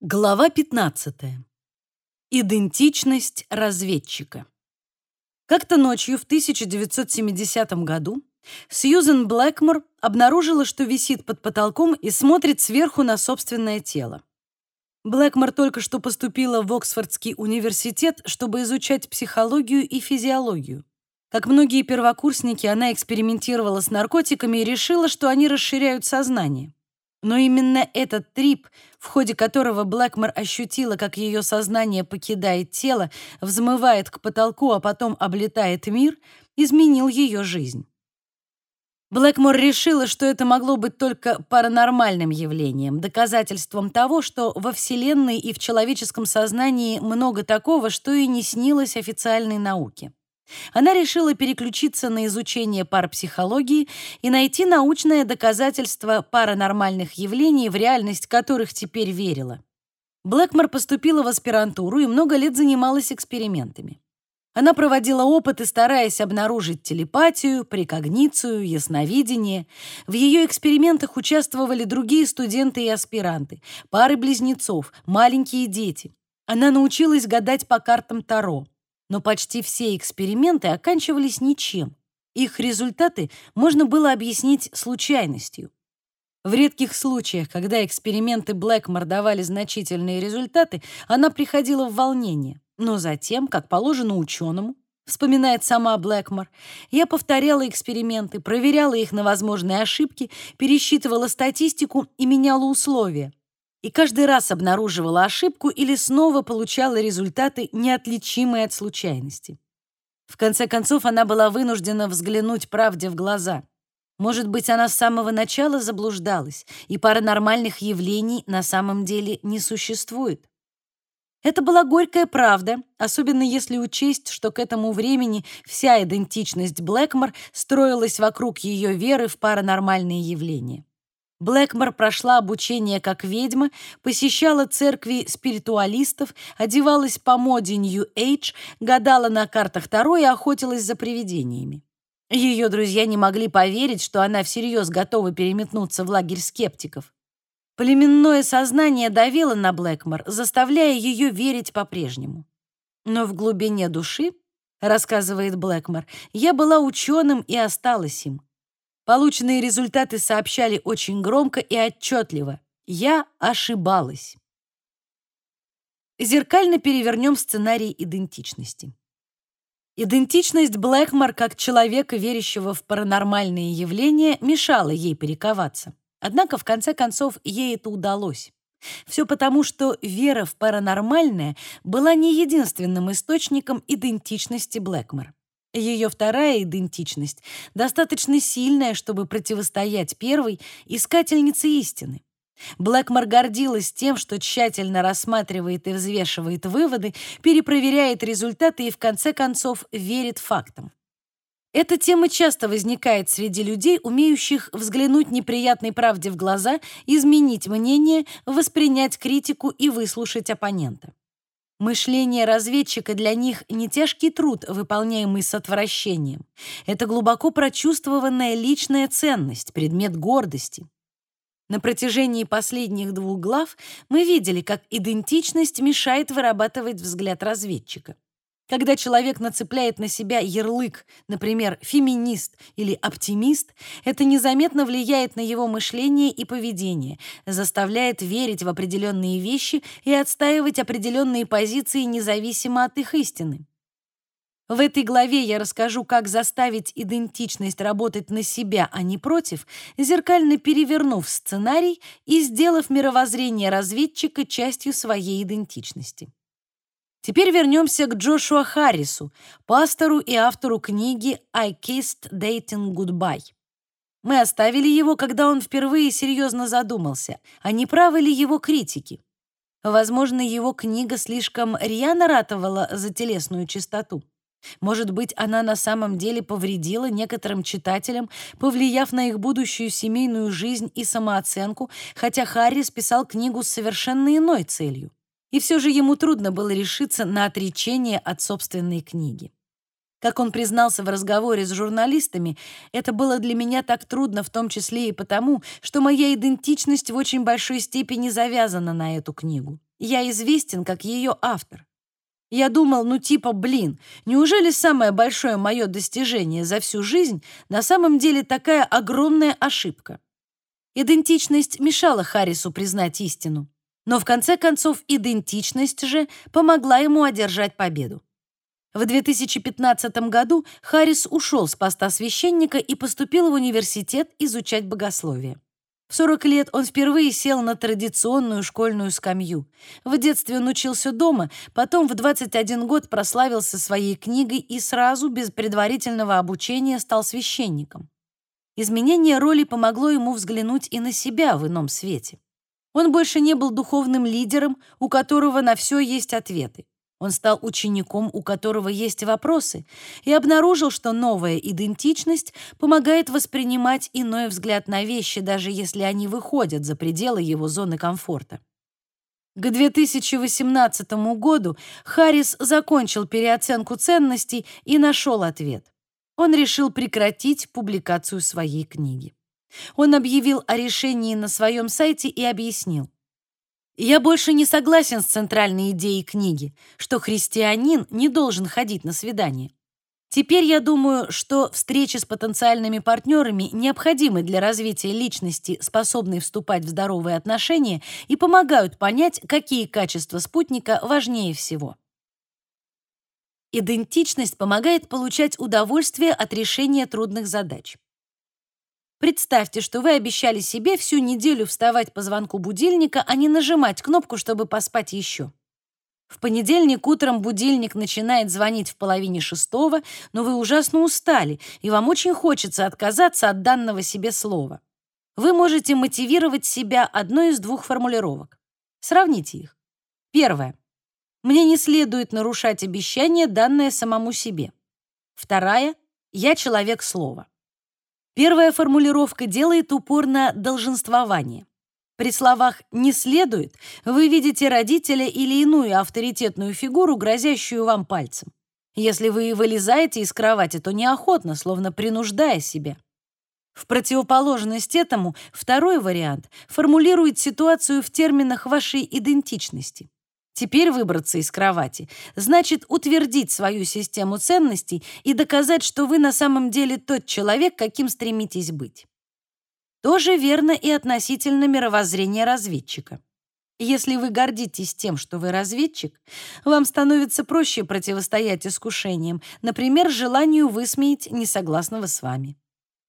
Глава 15. Идентичность разведчика. Как-то ночью в 1970 году Сьюзен Блэкмор обнаружила, что висит под потолком и смотрит сверху на собственное тело. Блэкмор только что поступила в Оксфордский университет, чтобы изучать психологию и физиологию. Как многие первокурсники, она экспериментировала с наркотиками и решила, что они расширяют сознание. Но именно этот трип, в ходе которого Блэкмор ощутила, как ее сознание покидает тело, взмывает к потолку, а потом облетает мир, изменил ее жизнь. Блэкмор решила, что это могло быть только паранормальным явлением, доказательством того, что во Вселенной и в человеческом сознании много такого, что и не снилось официальной науке. Она решила переключиться на изучение парапсихологии и найти научное доказательство паранормальных явлений, в реальность которых теперь верила. Блэкмор поступила в аспирантуру и много лет занималась экспериментами. Она проводила опыты, стараясь обнаружить телепатию, прекогницию, ясновидение. В ее экспериментах участвовали другие студенты и аспиранты, пары близнецов, маленькие дети. Она научилась гадать по картам Таро но почти все эксперименты оканчивались ничем. Их результаты можно было объяснить случайностью. В редких случаях, когда эксперименты Блэкмор давали значительные результаты, она приходила в волнение. Но затем, как положено ученому, вспоминает сама Блэкмор, я повторяла эксперименты, проверяла их на возможные ошибки, пересчитывала статистику и меняла условия и каждый раз обнаруживала ошибку или снова получала результаты, неотличимые от случайности. В конце концов, она была вынуждена взглянуть правде в глаза. Может быть, она с самого начала заблуждалась, и паранормальных явлений на самом деле не существует. Это была горькая правда, особенно если учесть, что к этому времени вся идентичность Блэкмор строилась вокруг ее веры в паранормальные явления. Блэкмор прошла обучение как ведьма, посещала церкви спиритуалистов, одевалась по моде New Age, гадала на картах Таро и охотилась за привидениями. Ее друзья не могли поверить, что она всерьез готова переметнуться в лагерь скептиков. Племенное сознание давило на Блэкмор, заставляя ее верить по-прежнему. Но в глубине души, рассказывает Блэкмор, я была ученым и осталась им. Полученные результаты сообщали очень громко и отчетливо. Я ошибалась. Зеркально перевернем сценарий идентичности. Идентичность Блэкмор как человека, верящего в паранормальные явления, мешала ей перековаться. Однако, в конце концов, ей это удалось. Все потому, что вера в паранормальное была не единственным источником идентичности Блэкмор. Ее вторая идентичность достаточно сильная, чтобы противостоять первой искательнице истины. Блэкмор гордилась тем, что тщательно рассматривает и взвешивает выводы, перепроверяет результаты и, в конце концов, верит фактам. Эта тема часто возникает среди людей, умеющих взглянуть неприятной правде в глаза, изменить мнение, воспринять критику и выслушать оппонента. Мышление разведчика для них не тяжкий труд, выполняемый с отвращением. Это глубоко прочувствованная личная ценность, предмет гордости. На протяжении последних двух глав мы видели, как идентичность мешает вырабатывать взгляд разведчика. Когда человек нацепляет на себя ярлык, например, феминист или оптимист, это незаметно влияет на его мышление и поведение, заставляет верить в определенные вещи и отстаивать определенные позиции независимо от их истины. В этой главе я расскажу, как заставить идентичность работать на себя, а не против, зеркально перевернув сценарий и сделав мировоззрение разведчика частью своей идентичности. Теперь вернемся к Джошуа Харрису, пастору и автору книги «I Kissed Dating Goodbye». Мы оставили его, когда он впервые серьезно задумался, а не правы ли его критики. Возможно, его книга слишком рьяно ратовала за телесную чистоту. Может быть, она на самом деле повредила некоторым читателям, повлияв на их будущую семейную жизнь и самооценку, хотя Харрис писал книгу с совершенно иной целью. И все же ему трудно было решиться на отречение от собственной книги. Как он признался в разговоре с журналистами, это было для меня так трудно в том числе и потому, что моя идентичность в очень большой степени завязана на эту книгу. я известен как ее автор. Я думал, ну типа, блин, неужели самое большое мое достижение за всю жизнь на самом деле такая огромная ошибка? Идентичность мешала Харрису признать истину. Но в конце концов идентичность же помогла ему одержать победу. В 2015 году Харрис ушел с поста священника и поступил в университет изучать богословие. В 40 лет он впервые сел на традиционную школьную скамью. В детстве он учился дома, потом в 21 год прославился своей книгой и сразу, без предварительного обучения, стал священником. Изменение роли помогло ему взглянуть и на себя в ином свете. Он больше не был духовным лидером, у которого на все есть ответы. Он стал учеником, у которого есть вопросы, и обнаружил, что новая идентичность помогает воспринимать иной взгляд на вещи, даже если они выходят за пределы его зоны комфорта. К 2018 году Харрис закончил переоценку ценностей и нашел ответ. Он решил прекратить публикацию своей книги. Он объявил о решении на своем сайте и объяснил. Я больше не согласен с центральной идеей книги, что христианин не должен ходить на свидание. Теперь я думаю, что встречи с потенциальными партнерами необходимы для развития личности, способной вступать в здоровые отношения и помогают понять, какие качества спутника важнее всего. Идентичность помогает получать удовольствие от решения трудных задач. Представьте, что вы обещали себе всю неделю вставать по звонку будильника, а не нажимать кнопку, чтобы поспать еще. В понедельник утром будильник начинает звонить в половине шестого, но вы ужасно устали, и вам очень хочется отказаться от данного себе слова. Вы можете мотивировать себя одной из двух формулировок. Сравните их. Первое. Мне не следует нарушать обещание, данное самому себе. Вторая. Я человек слова. Первая формулировка делает упор на долженствование. При словах «не следует» вы видите родителя или иную авторитетную фигуру, грозящую вам пальцем. Если вы вылезаете из кровати, то неохотно, словно принуждая себя. В противоположность этому второй вариант формулирует ситуацию в терминах вашей идентичности. Теперь выбраться из кровати значит утвердить свою систему ценностей и доказать, что вы на самом деле тот человек, каким стремитесь быть. Тоже верно и относительно мировоззрения разведчика. Если вы гордитесь тем, что вы разведчик, вам становится проще противостоять искушениям, например, желанию высмеять несогласного с вами.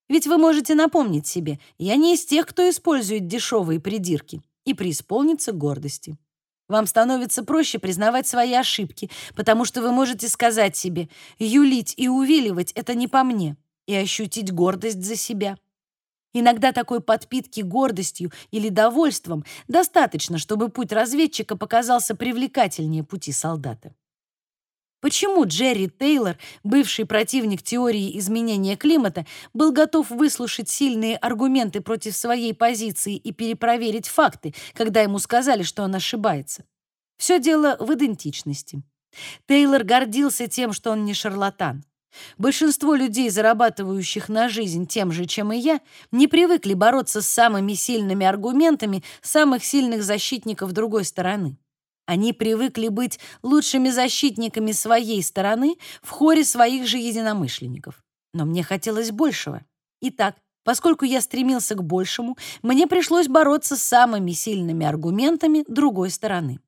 Ведь вы можете напомнить себе, я не из тех, кто использует дешевые придирки, и преисполниться гордости. Вам становится проще признавать свои ошибки, потому что вы можете сказать себе «юлить и увиливать — это не по мне» и ощутить гордость за себя. Иногда такой подпитки гордостью или довольством достаточно, чтобы путь разведчика показался привлекательнее пути солдата. Почему Джерри Тейлор, бывший противник теории изменения климата, был готов выслушать сильные аргументы против своей позиции и перепроверить факты, когда ему сказали, что он ошибается? Все дело в идентичности. Тейлор гордился тем, что он не шарлатан. Большинство людей, зарабатывающих на жизнь тем же, чем и я, не привыкли бороться с самыми сильными аргументами самых сильных защитников другой стороны. Они привыкли быть лучшими защитниками своей стороны в хоре своих же единомышленников. Но мне хотелось большего. Итак, поскольку я стремился к большему, мне пришлось бороться с самыми сильными аргументами другой стороны.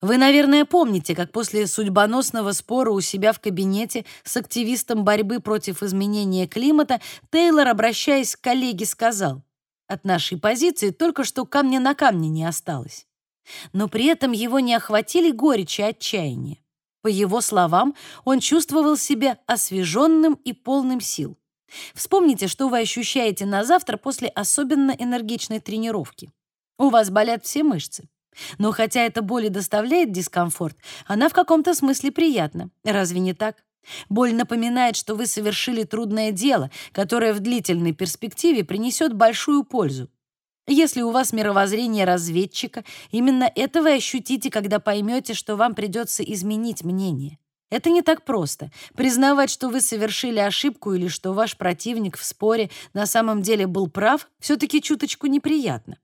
Вы, наверное, помните, как после судьбоносного спора у себя в кабинете с активистом борьбы против изменения климата Тейлор, обращаясь к коллеге, сказал, «От нашей позиции только что камня на камне не осталось» но при этом его не охватили горечь и отчаяние. По его словам, он чувствовал себя освеженным и полным сил. Вспомните, что вы ощущаете на завтра после особенно энергичной тренировки. У вас болят все мышцы. Но хотя эта боль и доставляет дискомфорт, она в каком-то смысле приятна. Разве не так? Боль напоминает, что вы совершили трудное дело, которое в длительной перспективе принесет большую пользу. Если у вас мировоззрение разведчика, именно это вы ощутите, когда поймете, что вам придется изменить мнение. Это не так просто. Признавать, что вы совершили ошибку или что ваш противник в споре на самом деле был прав, все-таки чуточку неприятно.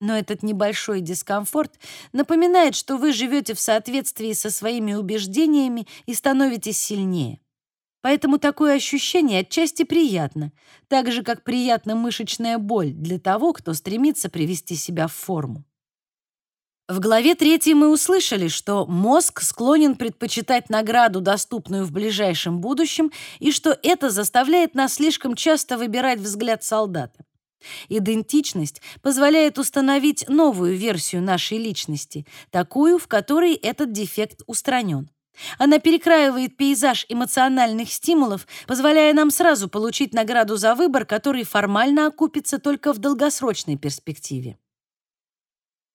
Но этот небольшой дискомфорт напоминает, что вы живете в соответствии со своими убеждениями и становитесь сильнее. Поэтому такое ощущение отчасти приятно, так же, как приятна мышечная боль для того, кто стремится привести себя в форму. В главе 3 мы услышали, что мозг склонен предпочитать награду, доступную в ближайшем будущем, и что это заставляет нас слишком часто выбирать взгляд солдата. Идентичность позволяет установить новую версию нашей личности, такую, в которой этот дефект устранен. Она перекраивает пейзаж эмоциональных стимулов, позволяя нам сразу получить награду за выбор, который формально окупится только в долгосрочной перспективе.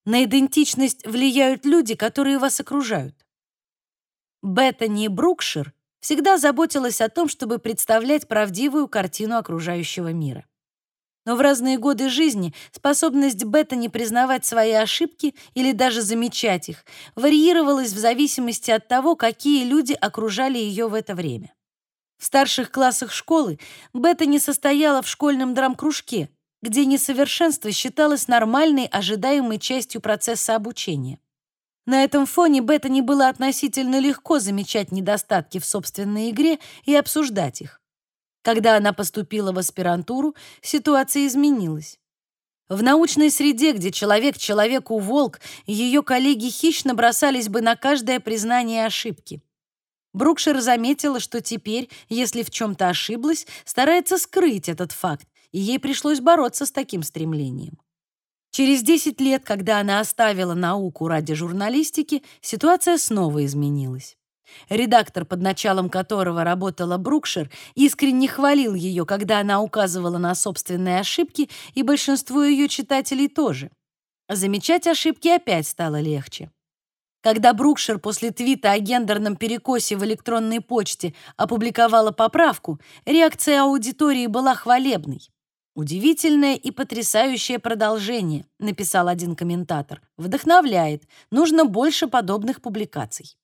На идентичность влияют люди, которые вас окружают. Беттани Брукшир всегда заботилась о том, чтобы представлять правдивую картину окружающего мира. Но в разные годы жизни способность Беттани признавать свои ошибки или даже замечать их варьировалась в зависимости от того, какие люди окружали ее в это время. В старших классах школы Беттани состояла в школьном драм-кружке, где несовершенство считалось нормальной, ожидаемой частью процесса обучения. На этом фоне Беттани было относительно легко замечать недостатки в собственной игре и обсуждать их. Когда она поступила в аспирантуру, ситуация изменилась. В научной среде, где человек человеку волк, ее коллеги хищно бросались бы на каждое признание ошибки. Брукшир заметила, что теперь, если в чем-то ошиблась, старается скрыть этот факт, и ей пришлось бороться с таким стремлением. Через 10 лет, когда она оставила науку ради журналистики, ситуация снова изменилась. Редактор, под началом которого работала Брукшир, искренне хвалил ее, когда она указывала на собственные ошибки, и большинству ее читателей тоже. Замечать ошибки опять стало легче. Когда Брукшир после твита о гендерном перекосе в электронной почте опубликовала поправку, реакция аудитории была хвалебной. «Удивительное и потрясающее продолжение», — написал один комментатор. «Вдохновляет. Нужно больше подобных публикаций».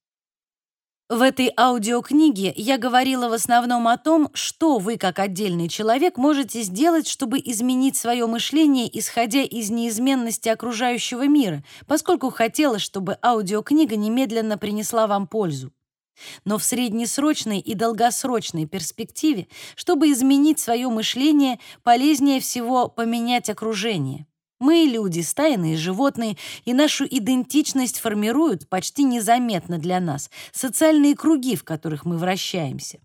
В этой аудиокниге я говорила в основном о том, что вы, как отдельный человек, можете сделать, чтобы изменить свое мышление, исходя из неизменности окружающего мира, поскольку хотела, чтобы аудиокнига немедленно принесла вам пользу. Но в среднесрочной и долгосрочной перспективе, чтобы изменить свое мышление, полезнее всего поменять окружение. Мы люди, стайные животные, и нашу идентичность формируют почти незаметно для нас социальные круги, в которых мы вращаемся.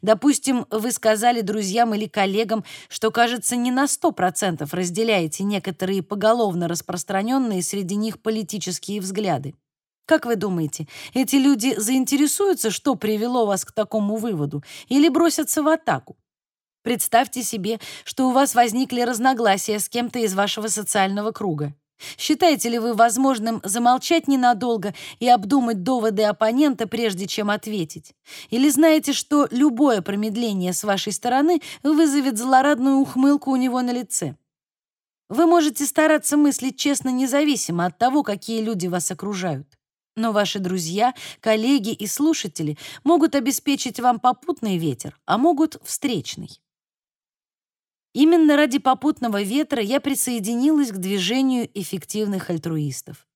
Допустим, вы сказали друзьям или коллегам, что, кажется, не на 100% разделяете некоторые поголовно распространенные среди них политические взгляды. Как вы думаете, эти люди заинтересуются, что привело вас к такому выводу, или бросятся в атаку? Представьте себе, что у вас возникли разногласия с кем-то из вашего социального круга. Считаете ли вы возможным замолчать ненадолго и обдумать доводы оппонента, прежде чем ответить? Или знаете, что любое промедление с вашей стороны вызовет злорадную ухмылку у него на лице? Вы можете стараться мыслить честно независимо от того, какие люди вас окружают. Но ваши друзья, коллеги и слушатели могут обеспечить вам попутный ветер, а могут встречный. Именно ради попутного ветра я присоединилась к движению эффективных альтруистов.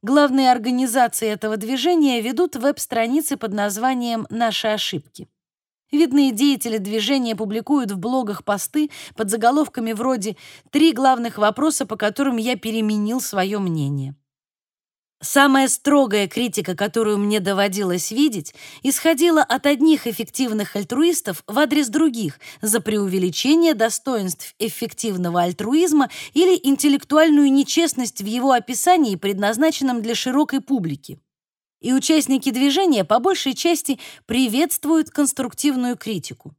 Главные организации этого движения ведут веб-страницы под названием «Наши ошибки». Видные деятели движения публикуют в блогах посты под заголовками вроде «Три главных вопроса, по которым я переменил свое мнение». Самая строгая критика, которую мне доводилось видеть, исходила от одних эффективных альтруистов в адрес других за преувеличение достоинств эффективного альтруизма или интеллектуальную нечестность в его описании, предназначенном для широкой публики. И участники движения по большей части приветствуют конструктивную критику.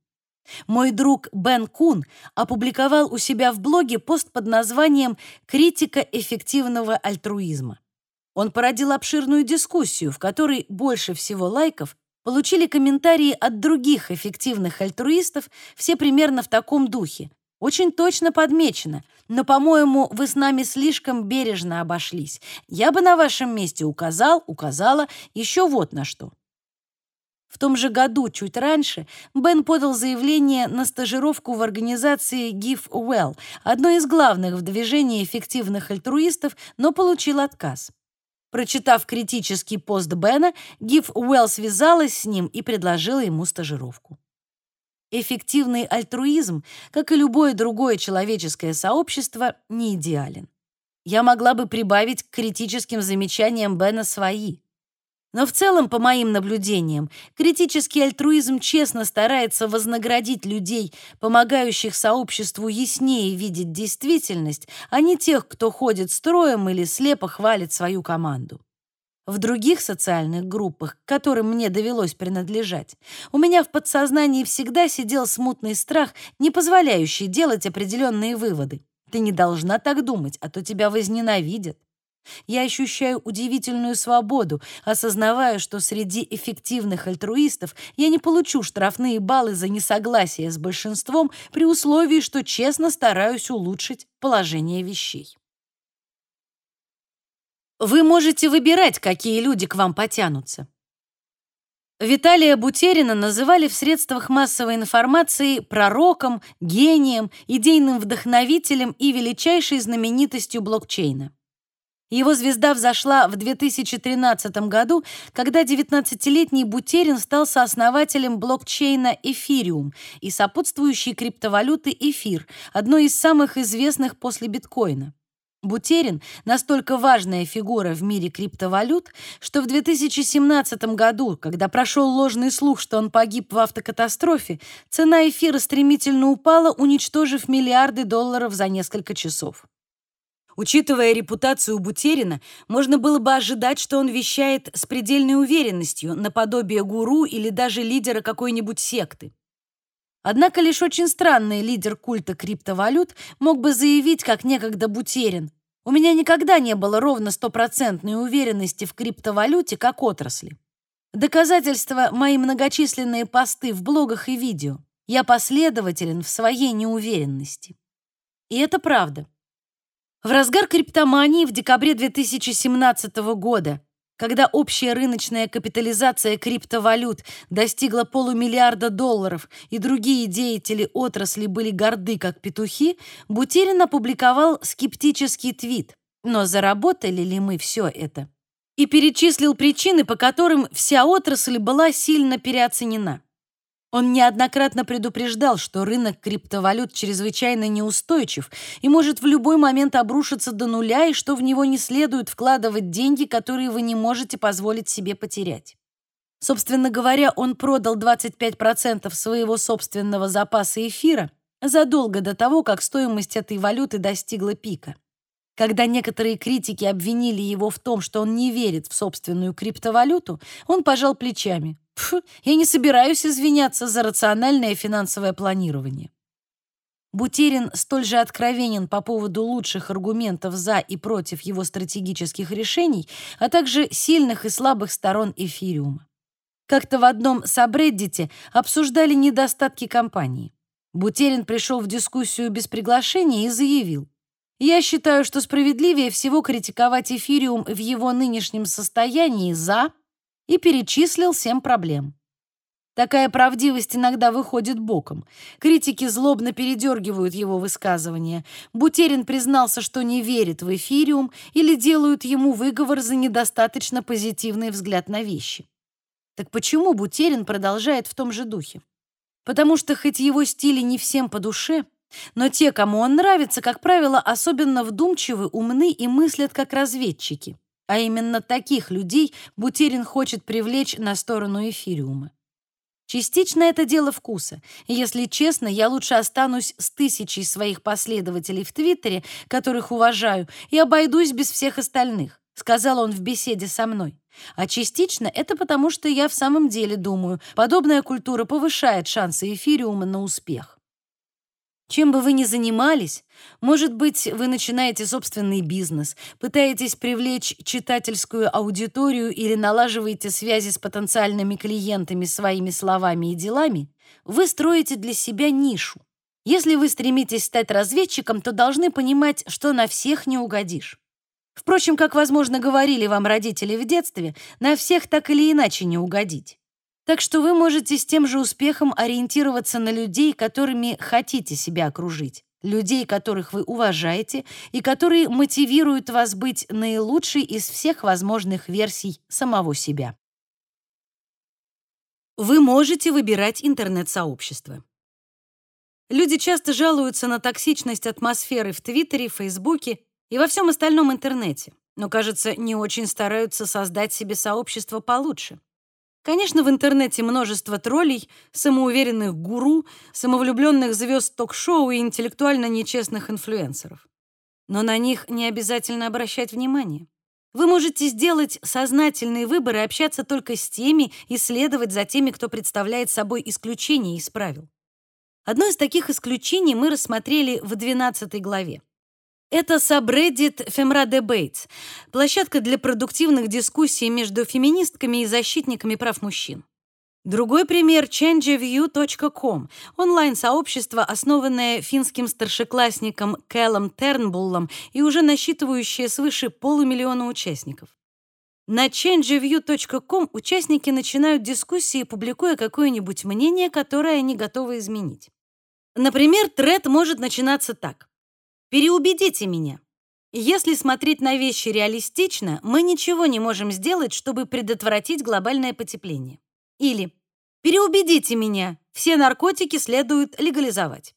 Мой друг Бен Кун опубликовал у себя в блоге пост под названием «Критика эффективного альтруизма». Он породил обширную дискуссию, в которой больше всего лайков получили комментарии от других эффективных альтруистов, все примерно в таком духе. Очень точно подмечено, но, по-моему, вы с нами слишком бережно обошлись. Я бы на вашем месте указал, указала еще вот на что. В том же году, чуть раньше, Бен подал заявление на стажировку в организации Give Well, одной из главных в движении эффективных альтруистов, но получил отказ. Прочитав критический пост Бена, Give Well связалась с ним и предложила ему стажировку. Эффективный альтруизм, как и любое другое человеческое сообщество, не идеален. Я могла бы прибавить к критическим замечаниям Бена свои. Но в целом, по моим наблюдениям, критический альтруизм честно старается вознаградить людей, помогающих сообществу яснее видеть действительность, а не тех, кто ходит строем или слепо хвалит свою команду. В других социальных группах, к которым мне довелось принадлежать, у меня в подсознании всегда сидел смутный страх, не позволяющий делать определенные выводы. Ты не должна так думать, а то тебя возненавидят. Я ощущаю удивительную свободу, осознавая, что среди эффективных альтруистов я не получу штрафные баллы за несогласие с большинством при условии, что честно стараюсь улучшить положение вещей. Вы можете выбирать, какие люди к вам потянутся. Виталия Бутерина называли в средствах массовой информации пророком, гением, идейным вдохновителем и величайшей знаменитостью блокчейна. Его звезда взошла в 2013 году, когда 19-летний Бутерин стал сооснователем блокчейна Эфириум и сопутствующей криптовалюты Эфир, одной из самых известных после биткоина. Бутерин настолько важная фигура в мире криптовалют, что в 2017 году, когда прошел ложный слух, что он погиб в автокатастрофе, цена эфира стремительно упала, уничтожив миллиарды долларов за несколько часов. Учитывая репутацию Бутерина, можно было бы ожидать, что он вещает с предельной уверенностью, наподобие гуру или даже лидера какой-нибудь секты. Однако лишь очень странный лидер культа криптовалют мог бы заявить, как некогда Бутерин, «У меня никогда не было ровно стопроцентной уверенности в криптовалюте как отрасли. Доказательства — мои многочисленные посты в блогах и видео. Я последователен в своей неуверенности». И это правда. В разгар криптомании в декабре 2017 года, когда общая рыночная капитализация криптовалют достигла полумиллиарда долларов и другие деятели отрасли были горды как петухи, Бутерин опубликовал скептический твит «Но заработали ли мы все это?» и перечислил причины, по которым вся отрасль была сильно переоценена. Он неоднократно предупреждал, что рынок криптовалют чрезвычайно неустойчив и может в любой момент обрушиться до нуля, и что в него не следует вкладывать деньги, которые вы не можете позволить себе потерять. Собственно говоря, он продал 25% своего собственного запаса эфира задолго до того, как стоимость этой валюты достигла пика. Когда некоторые критики обвинили его в том, что он не верит в собственную криптовалюту, он пожал плечами. Фу, я не собираюсь извиняться за рациональное финансовое планирование. Бутерин столь же откровенен по поводу лучших аргументов за и против его стратегических решений, а также сильных и слабых сторон эфириума. Как-то в одном сабреддите обсуждали недостатки компании. Бутерин пришел в дискуссию без приглашения и заявил, «Я считаю, что справедливее всего критиковать эфириум в его нынешнем состоянии за и перечислил семь проблем. Такая правдивость иногда выходит боком. Критики злобно передергивают его высказывания. Бутерин признался, что не верит в эфириум или делают ему выговор за недостаточно позитивный взгляд на вещи. Так почему Бутерин продолжает в том же духе? Потому что хоть его стили не всем по душе, но те, кому он нравится, как правило, особенно вдумчивы, умны и мыслят как разведчики. А именно таких людей Бутерин хочет привлечь на сторону эфириума. Частично это дело вкуса. И если честно, я лучше останусь с тысячей своих последователей в Твиттере, которых уважаю, и обойдусь без всех остальных, сказал он в беседе со мной. А частично это потому, что я в самом деле думаю, подобная культура повышает шансы эфириума на успех. Чем бы вы ни занимались, может быть, вы начинаете собственный бизнес, пытаетесь привлечь читательскую аудиторию или налаживаете связи с потенциальными клиентами своими словами и делами, вы строите для себя нишу. Если вы стремитесь стать разведчиком, то должны понимать, что на всех не угодишь. Впрочем, как, возможно, говорили вам родители в детстве, на всех так или иначе не угодить. Так что вы можете с тем же успехом ориентироваться на людей, которыми хотите себя окружить, людей, которых вы уважаете и которые мотивируют вас быть наилучшей из всех возможных версий самого себя. Вы можете выбирать интернет-сообщество. Люди часто жалуются на токсичность атмосферы в Твиттере, Фейсбуке и во всем остальном интернете, но, кажется, не очень стараются создать себе сообщество получше. Конечно, в интернете множество троллей, самоуверенных гуру, самовлюбленных звезд ток-шоу и интеллектуально нечестных инфлюенсеров. Но на них не обязательно обращать внимание. Вы можете сделать сознательный выбор и общаться только с теми и следовать за теми, кто представляет собой исключение из правил. Одно из таких исключений мы рассмотрели в 12 главе. Это subreddit Femra Debates, площадка для продуктивных дискуссий между феминистками и защитниками прав мужчин. Другой пример changeview.com, онлайн-сообщество, основанное финским старшеклассником Кэллом Тернбуллом и уже насчитывающее свыше полумиллиона участников. На changeview.com участники начинают дискуссии, публикуя какое-нибудь мнение, которое они готовы изменить. Например, тред может начинаться так: Переубедите меня. Если смотреть на вещи реалистично, мы ничего не можем сделать, чтобы предотвратить глобальное потепление. Или переубедите меня, все наркотики следует легализовать.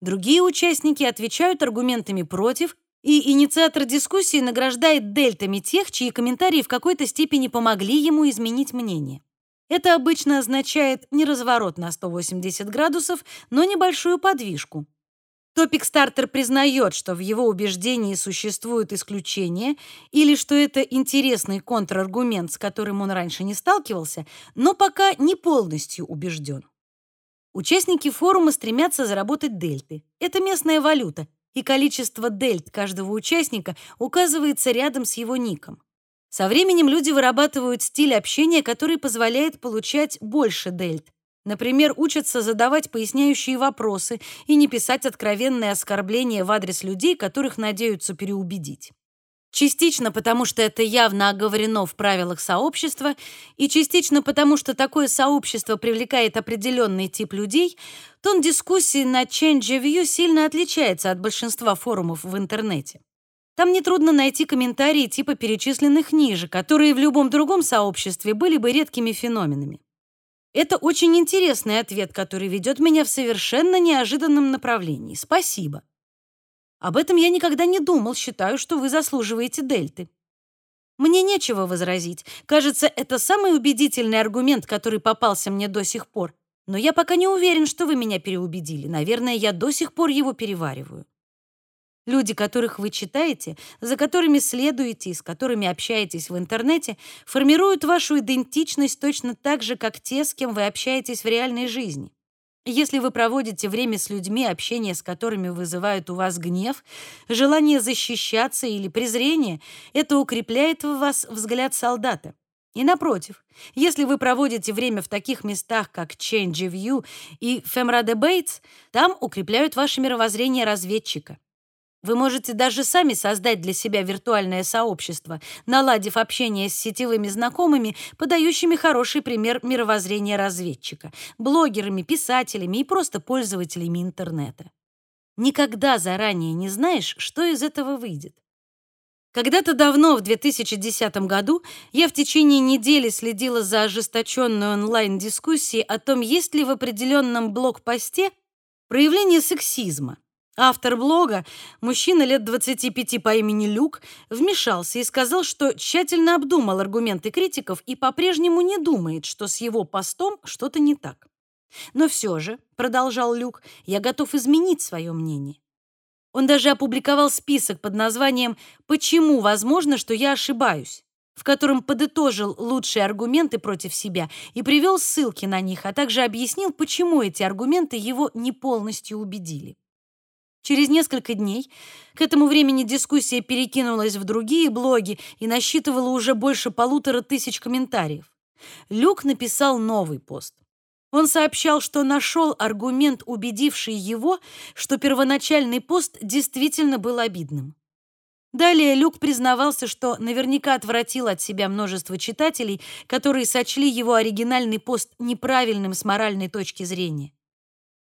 Другие участники отвечают аргументами против, и инициатор дискуссии награждает дельтами тех, чьи комментарии в какой-то степени помогли ему изменить мнение. Это обычно означает не разворот на 180 градусов, но небольшую подвижку. Топик Стартер признает, что в его убеждении существуют исключения или что это интересный контраргумент, с которым он раньше не сталкивался, но пока не полностью убежден. Участники форума стремятся заработать дельты. Это местная валюта, и количество дельт каждого участника указывается рядом с его ником. Со временем люди вырабатывают стиль общения, который позволяет получать больше дельт, Например, учатся задавать поясняющие вопросы и не писать откровенные оскорбления в адрес людей, которых надеются переубедить. Частично потому, что это явно оговорено в правилах сообщества, и частично потому, что такое сообщество привлекает определенный тип людей, тон дискуссии на Change View сильно отличается от большинства форумов в интернете. Там нетрудно найти комментарии типа перечисленных ниже, которые в любом другом сообществе были бы редкими феноменами. Это очень интересный ответ, который ведет меня в совершенно неожиданном направлении. Спасибо. Об этом я никогда не думал, считаю, что вы заслуживаете дельты. Мне нечего возразить. Кажется, это самый убедительный аргумент, который попался мне до сих пор. Но я пока не уверен, что вы меня переубедили. Наверное, я до сих пор его перевариваю. Люди, которых вы читаете, за которыми следуете и с которыми общаетесь в интернете, формируют вашу идентичность точно так же, как те, с кем вы общаетесь в реальной жизни. Если вы проводите время с людьми, общение с которыми вызывает у вас гнев, желание защищаться или презрение, это укрепляет в вас взгляд солдата. И напротив, если вы проводите время в таких местах, как Change View и Femra Debates, там укрепляют ваше мировоззрение разведчика. Вы можете даже сами создать для себя виртуальное сообщество, наладив общение с сетевыми знакомыми, подающими хороший пример мировоззрения разведчика, блогерами, писателями и просто пользователями интернета. Никогда заранее не знаешь, что из этого выйдет. Когда-то давно, в 2010 году, я в течение недели следила за ожесточенной онлайн-дискуссией о том, есть ли в определенном блог-посте проявление сексизма. Автор блога, мужчина лет 25 по имени Люк, вмешался и сказал, что тщательно обдумал аргументы критиков и по-прежнему не думает, что с его постом что-то не так. Но все же, продолжал Люк, я готов изменить свое мнение. Он даже опубликовал список под названием «Почему возможно, что я ошибаюсь», в котором подытожил лучшие аргументы против себя и привел ссылки на них, а также объяснил, почему эти аргументы его не полностью убедили. Через несколько дней к этому времени дискуссия перекинулась в другие блоги и насчитывала уже больше полутора тысяч комментариев. Люк написал новый пост. Он сообщал, что нашел аргумент, убедивший его, что первоначальный пост действительно был обидным. Далее Люк признавался, что наверняка отвратил от себя множество читателей, которые сочли его оригинальный пост неправильным с моральной точки зрения.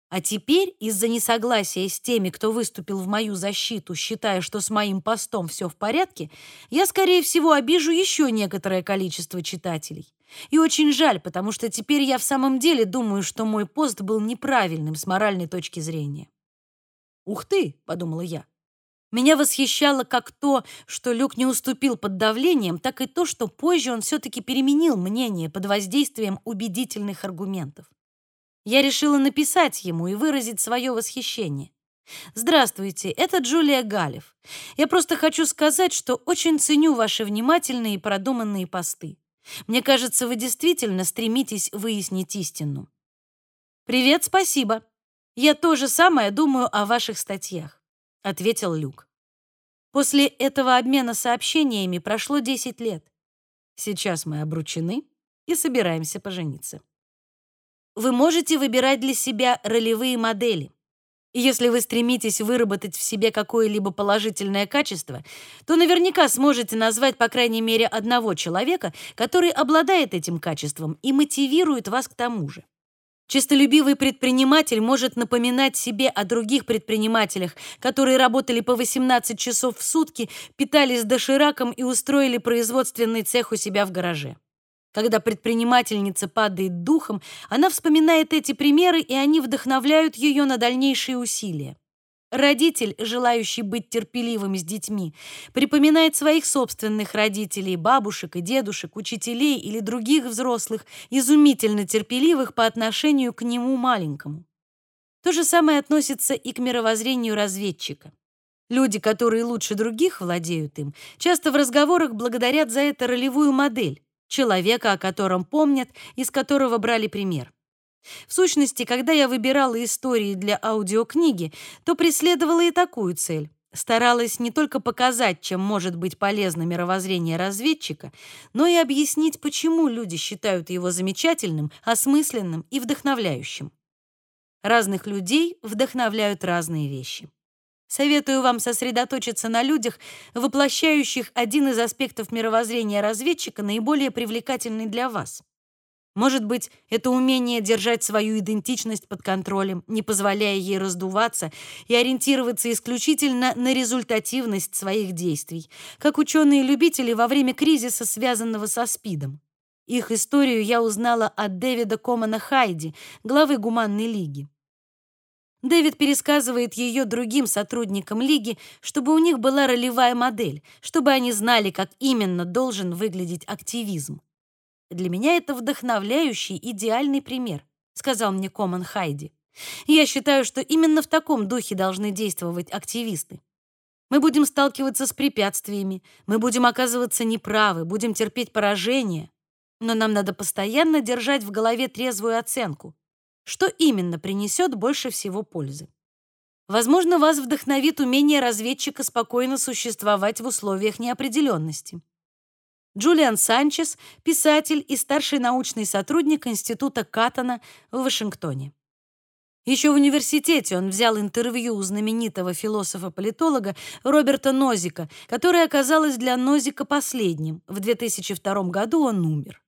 А теперь из-за несогласия с теми, кто выступил в мою защиту, считая, что с моим постом все в порядке, я, скорее всего, обижу еще некоторое количество читателей. И очень жаль, потому что теперь я в самом деле думаю, что мой пост был неправильным с моральной точки зрения. «Ух ты!» — подумала я. Меня восхищало как то, что Люк не уступил под давлением, так и то, что позже он все-таки переменил мнение под воздействием убедительных аргументов. Я решила написать ему и выразить свое восхищение. Здравствуйте, это Джулия Галев. Я просто хочу сказать, что очень ценю ваши внимательные и продуманные посты. Мне кажется, вы действительно стремитесь выяснить истину. Привет, спасибо. Я то же самое думаю о ваших статьях, ответил Люк. После этого обмена сообщениями прошло 10 лет. Сейчас мы обручены и собираемся пожениться вы можете выбирать для себя ролевые модели. если вы стремитесь выработать в себе какое-либо положительное качество, то наверняка сможете назвать по крайней мере одного человека, который обладает этим качеством и мотивирует вас к тому же. Честолюбивый предприниматель может напоминать себе о других предпринимателях, которые работали по 18 часов в сутки, питались дошираком и устроили производственный цех у себя в гараже. Когда предпринимательница падает духом, она вспоминает эти примеры, и они вдохновляют ее на дальнейшие усилия. Родитель, желающий быть терпеливым с детьми, припоминает своих собственных родителей, бабушек и дедушек, учителей или других взрослых, изумительно терпеливых по отношению к нему маленькому. То же самое относится и к мировоззрению разведчика. Люди, которые лучше других владеют им, часто в разговорах благодарят за это ролевую модель, человека, о котором помнят и с которого брали пример. В сущности, когда я выбирала истории для аудиокниги, то преследовала и такую цель. Старалась не только показать, чем может быть полезно мировоззрение разведчика, но и объяснить, почему люди считают его замечательным, осмысленным и вдохновляющим. Разных людей вдохновляют разные вещи. Советую вам сосредоточиться на людях, воплощающих один из аспектов мировоззрения разведчика, наиболее привлекательный для вас. Может быть, это умение держать свою идентичность под контролем, не позволяя ей раздуваться и ориентироваться исключительно на результативность своих действий, как ученые-любители во время кризиса, связанного со СПИДом. Их историю я узнала от Дэвида Комана Хайди, главы Гуманной лиги. Дэвид пересказывает ее другим сотрудникам лиги, чтобы у них была ролевая модель, чтобы они знали, как именно должен выглядеть активизм. Для меня это вдохновляющий, идеальный пример, сказал мне Коман Хайди. Я считаю, что именно в таком духе должны действовать активисты. Мы будем сталкиваться с препятствиями, мы будем оказываться неправы, будем терпеть поражение, но нам надо постоянно держать в голове трезвую оценку. Что именно принесет больше всего пользы? Возможно, вас вдохновит умение разведчика спокойно существовать в условиях неопределенности. Джулиан Санчес, писатель и старший научный сотрудник Института Каттона в Вашингтоне. Еще в университете он взял интервью у знаменитого философа-политолога Роберта Нозика, которое оказалось для Нозика последним. В 2002 году он умер.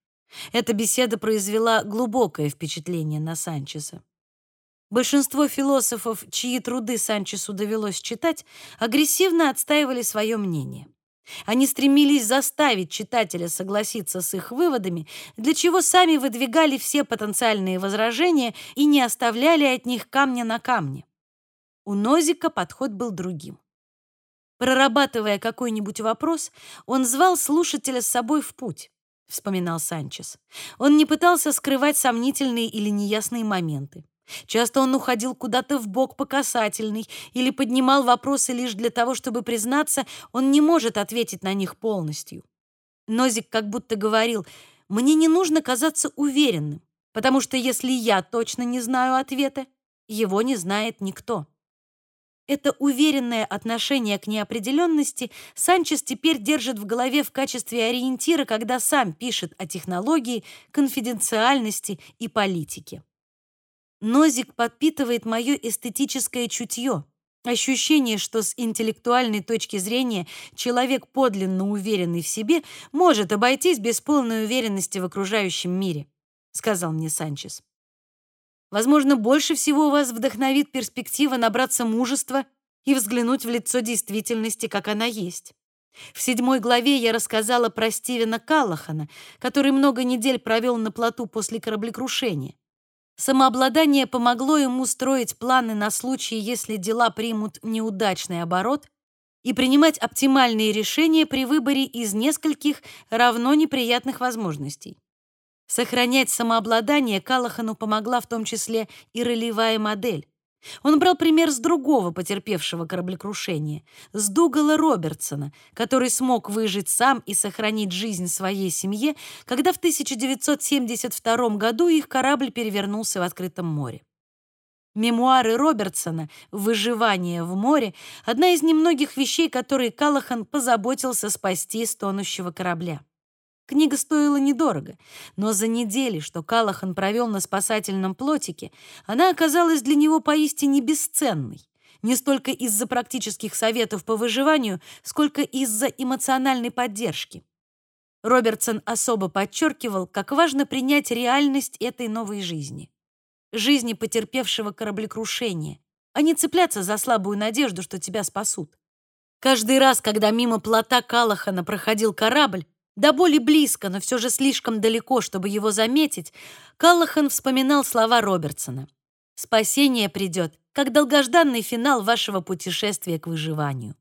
Эта беседа произвела глубокое впечатление на Санчеса. Большинство философов, чьи труды Санчесу довелось читать, агрессивно отстаивали свое мнение. Они стремились заставить читателя согласиться с их выводами, для чего сами выдвигали все потенциальные возражения и не оставляли от них камня на камне. У Нозика подход был другим. Прорабатывая какой-нибудь вопрос, он звал слушателя с собой в путь вспоминал Санчес. Он не пытался скрывать сомнительные или неясные моменты. Часто он уходил куда-то в бок по касательной или поднимал вопросы лишь для того, чтобы признаться, он не может ответить на них полностью. Нозик как будто говорил: "Мне не нужно казаться уверенным, потому что если я точно не знаю ответа, его не знает никто". Это уверенное отношение к неопределенности Санчес теперь держит в голове в качестве ориентира, когда сам пишет о технологии, конфиденциальности и политике. Нозик подпитывает мое эстетическое чутье, Ощущение, что с интеллектуальной точки зрения человек, подлинно уверенный в себе, может обойтись без полной уверенности в окружающем мире, сказал мне Санчес. Возможно, больше всего вас вдохновит перспектива набраться мужества и взглянуть в лицо действительности, как она есть. В седьмой главе я рассказала про Стивена Каллахана, который много недель провел на плоту после кораблекрушения. Самообладание помогло ему строить планы на случай, если дела примут неудачный оборот, и принимать оптимальные решения при выборе из нескольких равно неприятных возможностей. Сохранять самообладание Калахану помогла в том числе и ролевая модель. Он брал пример с другого потерпевшего кораблекрушение, с Дугала Робертсона, который смог выжить сам и сохранить жизнь своей семье, когда в 1972 году их корабль перевернулся в открытом море. Мемуары Робертсона «Выживание в море» — одна из немногих вещей, которые Калахан позаботился спасти с тонущего корабля. Книга стоила недорого, но за недели, что Калахан провел на спасательном плотике, она оказалась для него поистине бесценной. Не столько из-за практических советов по выживанию, сколько из-за эмоциональной поддержки. Робертсон особо подчеркивал, как важно принять реальность этой новой жизни. Жизни потерпевшего кораблекрушение, а не цепляться за слабую надежду, что тебя спасут. Каждый раз, когда мимо плота Калахана проходил корабль, до боли близко, но все же слишком далеко, чтобы его заметить, Каллахан вспоминал слова Робертсона. «Спасение придет, как долгожданный финал вашего путешествия к выживанию».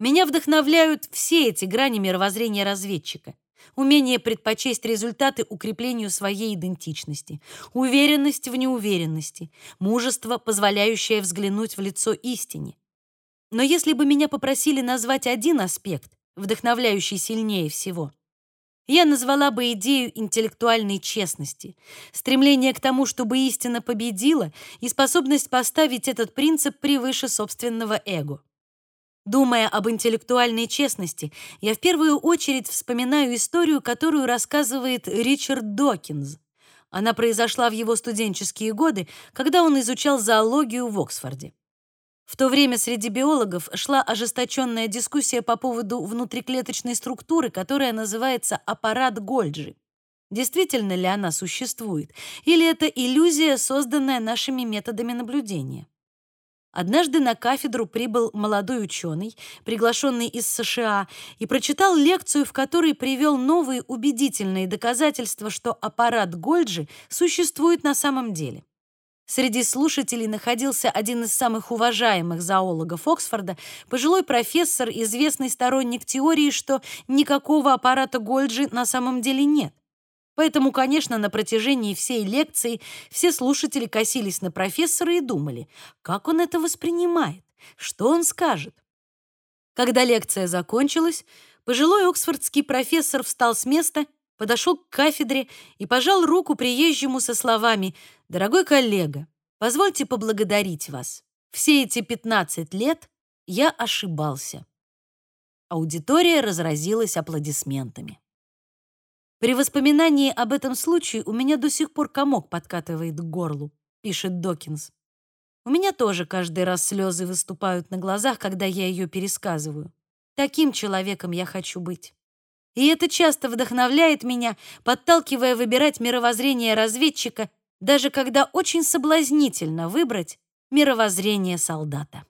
Меня вдохновляют все эти грани мировоззрения разведчика. Умение предпочесть результаты укреплению своей идентичности, уверенность в неуверенности, мужество, позволяющее взглянуть в лицо истине. Но если бы меня попросили назвать один аспект, вдохновляющий сильнее всего. Я назвала бы идею интеллектуальной честности, стремление к тому, чтобы истина победила, и способность поставить этот принцип превыше собственного эго. Думая об интеллектуальной честности, я в первую очередь вспоминаю историю, которую рассказывает Ричард Докинз. Она произошла в его студенческие годы, когда он изучал зоологию в Оксфорде. В то время среди биологов шла ожесточенная дискуссия по поводу внутриклеточной структуры, которая называется аппарат Гольджи. Действительно ли она существует, или это иллюзия, созданная нашими методами наблюдения? Однажды на кафедру прибыл молодой ученый, приглашенный из США, и прочитал лекцию, в которой привел новые убедительные доказательства, что аппарат Гольджи существует на самом деле. Среди слушателей находился один из самых уважаемых зоологов Оксфорда, пожилой профессор, известный сторонник теории, что никакого аппарата Гольджи на самом деле нет. Поэтому, конечно, на протяжении всей лекции все слушатели косились на профессора и думали, как он это воспринимает, что он скажет. Когда лекция закончилась, пожилой оксфордский профессор встал с места подошел к кафедре и пожал руку приезжему со словами «Дорогой коллега, позвольте поблагодарить вас. Все эти 15 лет я ошибался». Аудитория разразилась аплодисментами. При воспоминании об этом случае у меня до сих пор комок подкатывает к горлу, пишет Докинс. У меня тоже каждый раз слезы выступают на глазах, когда я ее пересказываю. Таким человеком я хочу быть. И это часто вдохновляет меня, подталкивая выбирать мировоззрение разведчика, даже когда очень соблазнительно выбрать мировоззрение солдата.